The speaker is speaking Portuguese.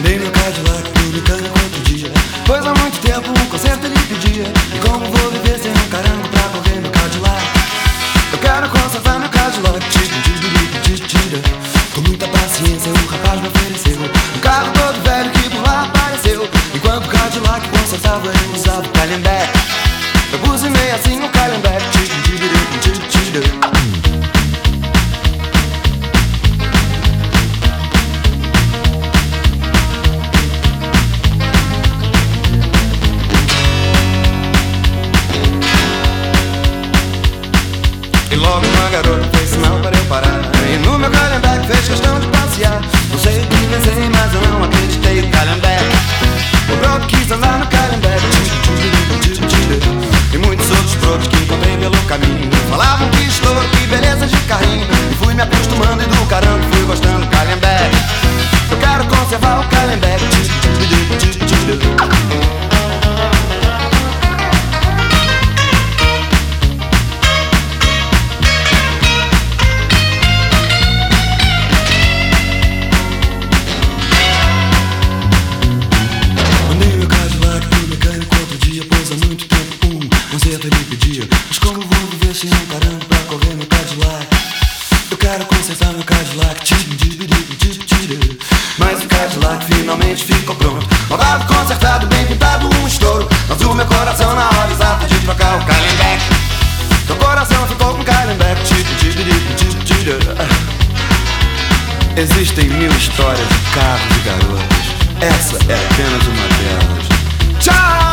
Andei meu Cadillac publicando quanto dia. Pois há muito tempo um concerto ele pedia. E como vou viver sem um caramba pra correr meu Cadillac? Eu quero conservar meu Cadillac. Tira, tira, tira, tira. Com muita paciência o rapaz me ofereceu gostava, eu usava o Calhambeck Eu buzinei assim o Calhambeck E logo uma garota fez sinal para eu parar. E no meu Calhambeck fez questão de passear. Não sei o que pensei, mas ele pedia Mas como vou viver sem um caramba pra correr meu Cadillac Eu quero consertar meu Cadillac. Mas o Cadillac finalmente ficou pronto. Montado, consertado, bem pintado, um estouro. Mas o meu coração na hora exata de trocar o Calhambeck Meu coração ficou com tchim, tchim. Existem mil histórias de carros e garotas. Essa é apenas uma delas